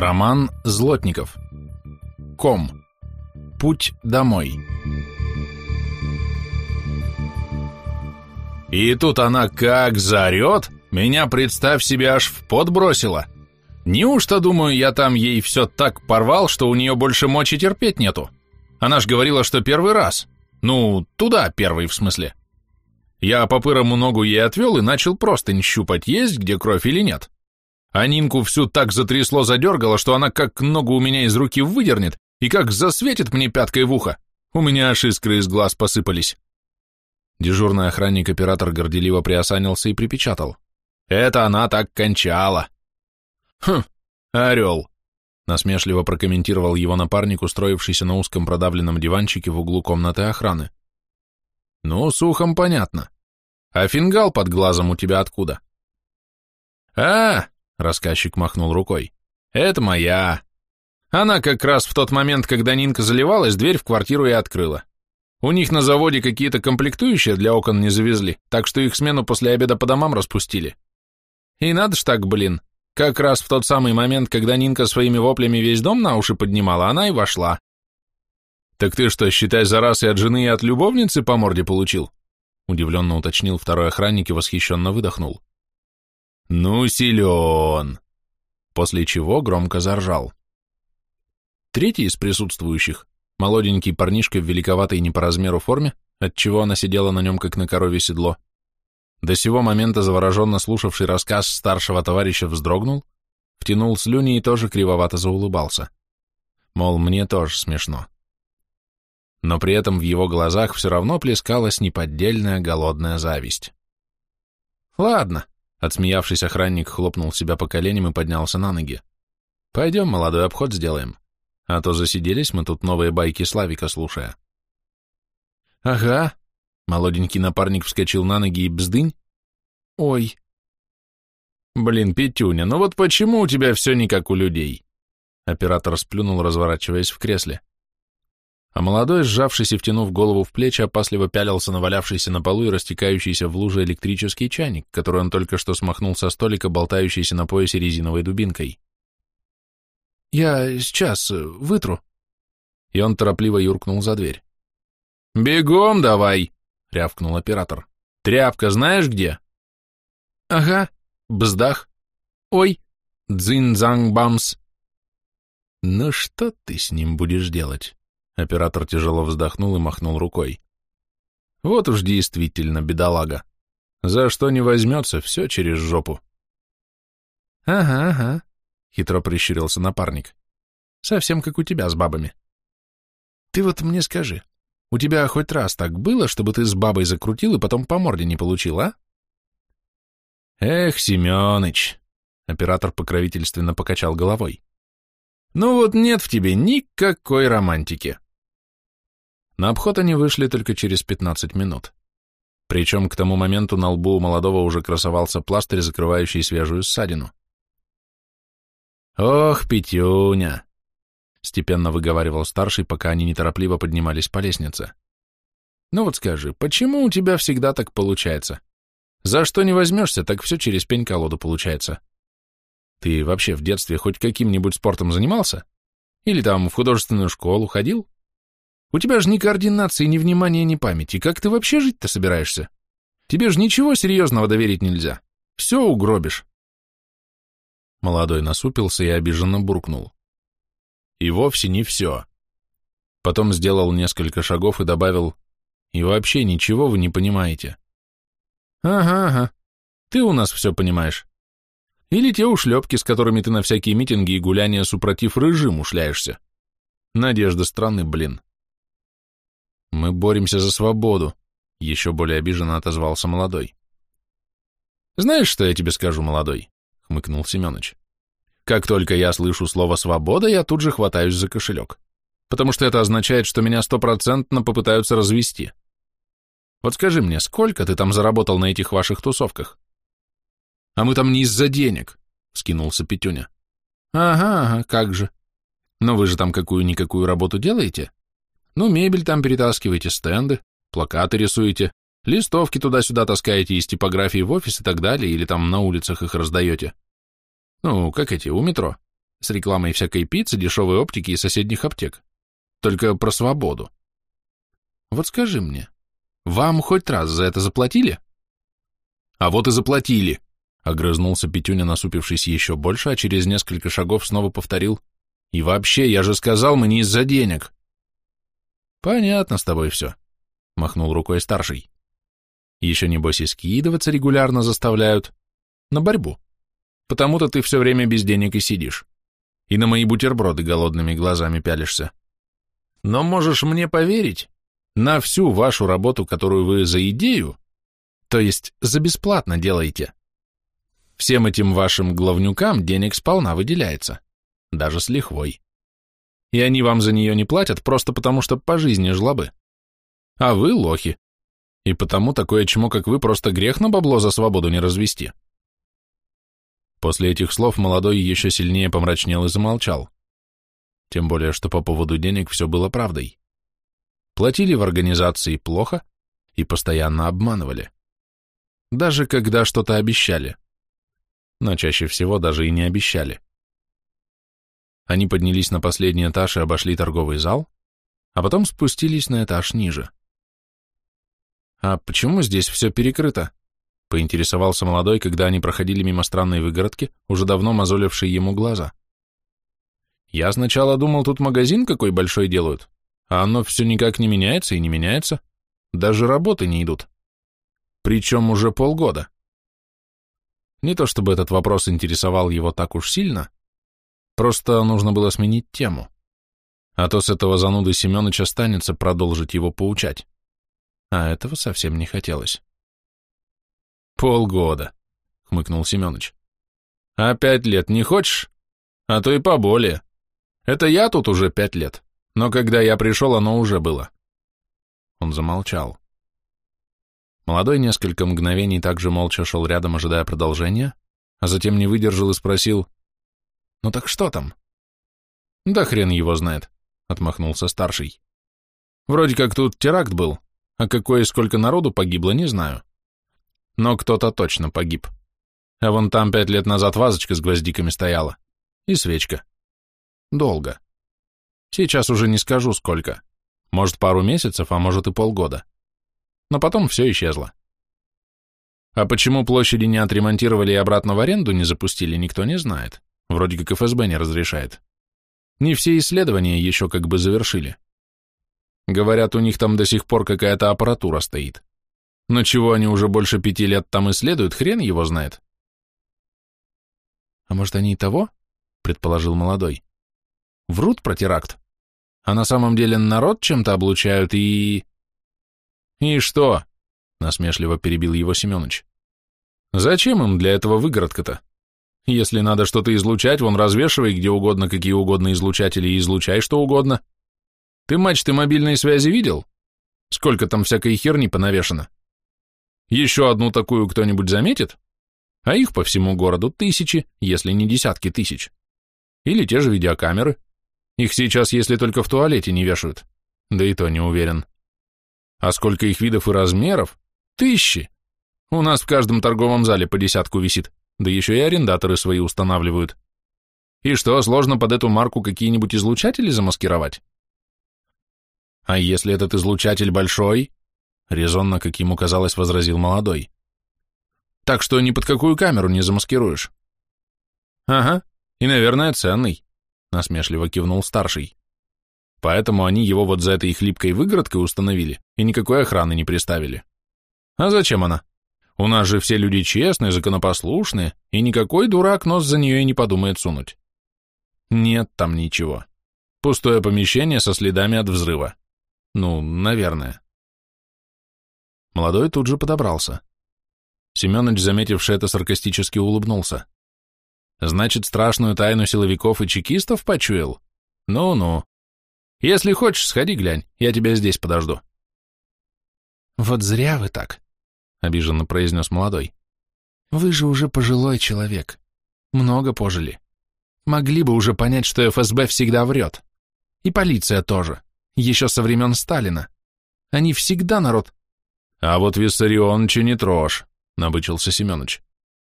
Роман Злотников. Ком. Путь домой. И тут она как заорет, меня, представь себе, аж в пот бросила. Неужто, думаю, я там ей все так порвал, что у нее больше мочи терпеть нету? Она ж говорила, что первый раз. Ну, туда первый, в смысле. Я по пырому ногу ей отвел и начал просто щупать, есть где кровь или нет. А Нинку всю так затрясло, задергало, что она как ногу у меня из руки выдернет и как засветит мне пяткой в ухо. У меня аж искры из глаз посыпались. Дежурный охранник-оператор горделиво приосанился и припечатал. Это она так кончала. Хм, орел. Насмешливо прокомментировал его напарник, устроившийся на узком продавленном диванчике в углу комнаты охраны. Ну, с ухом понятно. А фингал под глазом у тебя откуда? А, рассказчик махнул рукой. Это моя. Она как раз в тот момент, когда Нинка заливалась, дверь в квартиру и открыла. У них на заводе какие-то комплектующие для окон не завезли, так что их смену после обеда по домам распустили. И надо ж так, блин. Как раз в тот самый момент, когда Нинка своими воплями весь дом на уши поднимала, она и вошла. «Так ты что, считай, за раз и от жены, и от любовницы по морде получил?» Удивленно уточнил второй охранник и восхищенно выдохнул. «Ну, силен!» После чего громко заржал. Третий из присутствующих, молоденький парнишка в великоватой не по размеру форме, отчего она сидела на нем, как на корове седло, до сего момента завороженно слушавший рассказ старшего товарища вздрогнул, втянул слюни и тоже кривовато заулыбался. Мол, мне тоже смешно но при этом в его глазах все равно плескалась неподдельная голодная зависть. «Ладно», — отсмеявшись охранник хлопнул себя по коленям и поднялся на ноги. «Пойдем, молодой обход сделаем, а то засиделись мы тут новые байки Славика слушая». «Ага», — молоденький напарник вскочил на ноги и бздынь. «Ой». «Блин, Петюня, ну вот почему у тебя все не как у людей?» Оператор сплюнул, разворачиваясь в кресле а молодой, сжавшись и втянув голову в плечи, опасливо пялился на валявшийся на полу и растекающийся в луже электрический чайник, который он только что смахнул со столика, болтающийся на поясе резиновой дубинкой. «Я сейчас э, вытру». И он торопливо юркнул за дверь. «Бегом давай!» — рявкнул оператор. «Тряпка знаешь где?» «Ага, бздах. Ой, дзин-занг-бамс». «Ну что ты с ним будешь делать?» Оператор тяжело вздохнул и махнул рукой. Вот уж действительно бедолага. За что не возьмется, все через жопу. Ага, ага, хитро прищурился напарник. Совсем как у тебя с бабами. Ты вот мне скажи, у тебя хоть раз так было, чтобы ты с бабой закрутил и потом по морде не получил, а? Эх, Семёныч, оператор покровительственно покачал головой. Ну вот нет в тебе никакой романтики. На обход они вышли только через 15 минут. Причем к тому моменту на лбу у молодого уже красовался пластырь, закрывающий свежую ссадину. «Ох, Петюня!» — степенно выговаривал старший, пока они неторопливо поднимались по лестнице. «Ну вот скажи, почему у тебя всегда так получается? За что не возьмешься, так все через пень-колоду получается. Ты вообще в детстве хоть каким-нибудь спортом занимался? Или там в художественную школу ходил?» У тебя же ни координации, ни внимания, ни памяти. Как ты вообще жить-то собираешься? Тебе же ничего серьезного доверить нельзя. Все угробишь. Молодой насупился и обиженно буркнул. И вовсе не все. Потом сделал несколько шагов и добавил, и вообще ничего вы не понимаете. Ага, ага, ты у нас все понимаешь. Или те ушлепки, с которыми ты на всякие митинги и гуляния супротив режим ушляешься. Надежда страны, блин. Мы боремся за свободу, еще более обиженно отозвался молодой. Знаешь, что я тебе скажу, молодой? хмыкнул Семенович. Как только я слышу слово «свобода», я тут же хватаюсь за кошелек, потому что это означает, что меня стопроцентно попытаются развести. Вот скажи мне, сколько ты там заработал на этих ваших тусовках? А мы там не из-за денег, скинулся Петюня. Ага, ага, как же. Но вы же там какую-никакую работу делаете? Ну, мебель там перетаскиваете, стенды, плакаты рисуете, листовки туда-сюда таскаете из типографии в офис и так далее, или там на улицах их раздаете. Ну, как эти, у метро. с рекламой всякой пиццы, дешевой оптики и соседних аптек. Только про свободу. Вот скажи мне, вам хоть раз за это заплатили? А вот и заплатили, огрызнулся Петюня, насупившись еще больше, а через несколько шагов снова повторил. И вообще, я же сказал, мы не из-за денег. Понятно с тобой все, махнул рукой старший. Еще небось и скидываться регулярно заставляют. На борьбу. Потому-то ты все время без денег и сидишь. И на мои бутерброды голодными глазами пялишься. Но можешь мне поверить, на всю вашу работу, которую вы за идею, то есть за бесплатно делаете, всем этим вашим главнюкам денег сполна выделяется, даже с лихвой. И они вам за нее не платят просто потому, что по жизни жлобы. А вы лохи. И потому такое чмо, как вы, просто грех на бабло за свободу не развести. После этих слов молодой еще сильнее помрачнел и замолчал. Тем более, что по поводу денег все было правдой. Платили в организации плохо и постоянно обманывали. Даже когда что-то обещали. Но чаще всего даже и не обещали. Они поднялись на последний этаж и обошли торговый зал, а потом спустились на этаж ниже. «А почему здесь все перекрыто?» — поинтересовался молодой, когда они проходили мимо странной выгородки, уже давно мозолившей ему глаза. «Я сначала думал, тут магазин какой большой делают, а оно все никак не меняется и не меняется. Даже работы не идут. Причем уже полгода». Не то чтобы этот вопрос интересовал его так уж сильно, просто нужно было сменить тему. А то с этого зануды Семенович останется продолжить его поучать а этого совсем не хотелось. «Полгода», — хмыкнул Семенович. «А пять лет не хочешь? А то и поболее. Это я тут уже пять лет, но когда я пришел, оно уже было». Он замолчал. Молодой несколько мгновений также молча шел рядом, ожидая продолжения, а затем не выдержал и спросил, «Ну так что там?» «Да хрен его знает», — отмахнулся старший. «Вроде как тут теракт был, а какое и сколько народу погибло, не знаю. Но кто-то точно погиб. А вон там пять лет назад вазочка с гвоздиками стояла. И свечка. Долго. Сейчас уже не скажу сколько. Может, пару месяцев, а может и полгода. Но потом все исчезло. А почему площади не отремонтировали и обратно в аренду не запустили, никто не знает. Вроде как ФСБ не разрешает. Не все исследования еще как бы завершили. Говорят, у них там до сих пор какая-то аппаратура стоит. Но чего они уже больше пяти лет там исследуют, хрен его знает. А может, они и того? Предположил молодой. Врут про теракт. А на самом деле народ чем-то облучают и... И что? Насмешливо перебил его Семенович. Зачем им для этого выгородка-то? Если надо что-то излучать, вон развешивай где угодно, какие угодно излучатели и излучай что угодно. Ты мачты мобильной связи видел? Сколько там всякой херни понавешено? Еще одну такую кто-нибудь заметит? А их по всему городу тысячи, если не десятки тысяч. Или те же видеокамеры. Их сейчас, если только в туалете не вешают. Да и то не уверен. А сколько их видов и размеров? Тысячи. У нас в каждом торговом зале по десятку висит, да еще и арендаторы свои устанавливают. И что, сложно под эту марку какие-нибудь излучатели замаскировать? А если этот излучатель большой? Резонно, как ему казалось, возразил молодой. Так что ни под какую камеру не замаскируешь. Ага, и, наверное, ценный, насмешливо кивнул старший. Поэтому они его вот за этой хлипкой выгородкой установили и никакой охраны не приставили. А зачем она? У нас же все люди честные, законопослушные, и никакой дурак нос за нее и не подумает сунуть. Нет там ничего. Пустое помещение со следами от взрыва. Ну, наверное. Молодой тут же подобрался. Семенович, заметивший это, саркастически улыбнулся. Значит, страшную тайну силовиков и чекистов почуял? Ну-ну. Если хочешь, сходи глянь, я тебя здесь подожду. Вот зря вы так, обиженно произнес молодой. Вы же уже пожилой человек. Много пожили. Могли бы уже понять, что ФСБ всегда врет. И полиция тоже еще со времен Сталина. Они всегда народ... А вот Виссарионовича не трожь, набычился Семенович.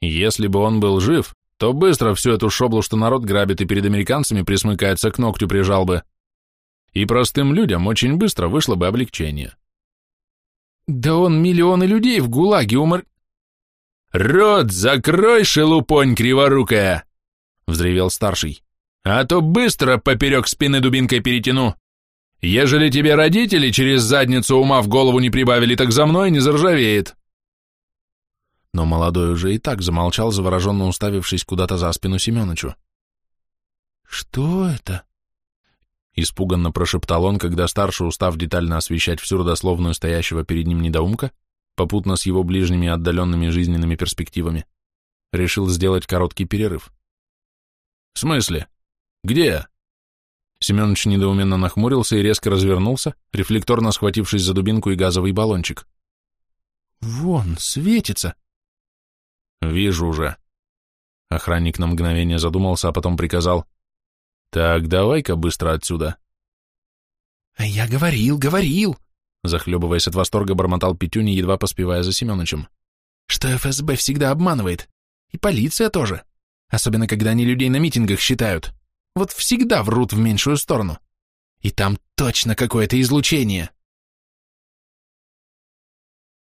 Если бы он был жив, то быстро всю эту шоблу, что народ грабит и перед американцами присмыкается, к ногтю прижал бы. И простым людям очень быстро вышло бы облегчение. Да он миллионы людей в ГУЛАГе умор... «Рот закрой, шелупонь криворукая!» — взревел старший. «А то быстро поперек спины дубинкой перетяну. Ежели тебе родители через задницу ума в голову не прибавили, так за мной не заржавеет». Но молодой уже и так замолчал, завороженно уставившись куда-то за спину Семеновичу. «Что это?» Испуганно прошептал он, когда старший, устав детально освещать всю родословную стоящего перед ним недоумка, попутно с его ближними отдаленными жизненными перспективами, решил сделать короткий перерыв. «В смысле? Где?» Семенович недоуменно нахмурился и резко развернулся, рефлекторно схватившись за дубинку и газовый баллончик. «Вон, светится!» «Вижу уже». Охранник на мгновение задумался, а потом приказал. «Так, давай-ка быстро отсюда». «А я говорил, говорил!» Захлебываясь от восторга, бормотал Петюни, едва поспевая за Семеновичем. «Что ФСБ всегда обманывает. И полиция тоже. Особенно, когда они людей на митингах считают. Вот всегда врут в меньшую сторону. И там точно какое-то излучение.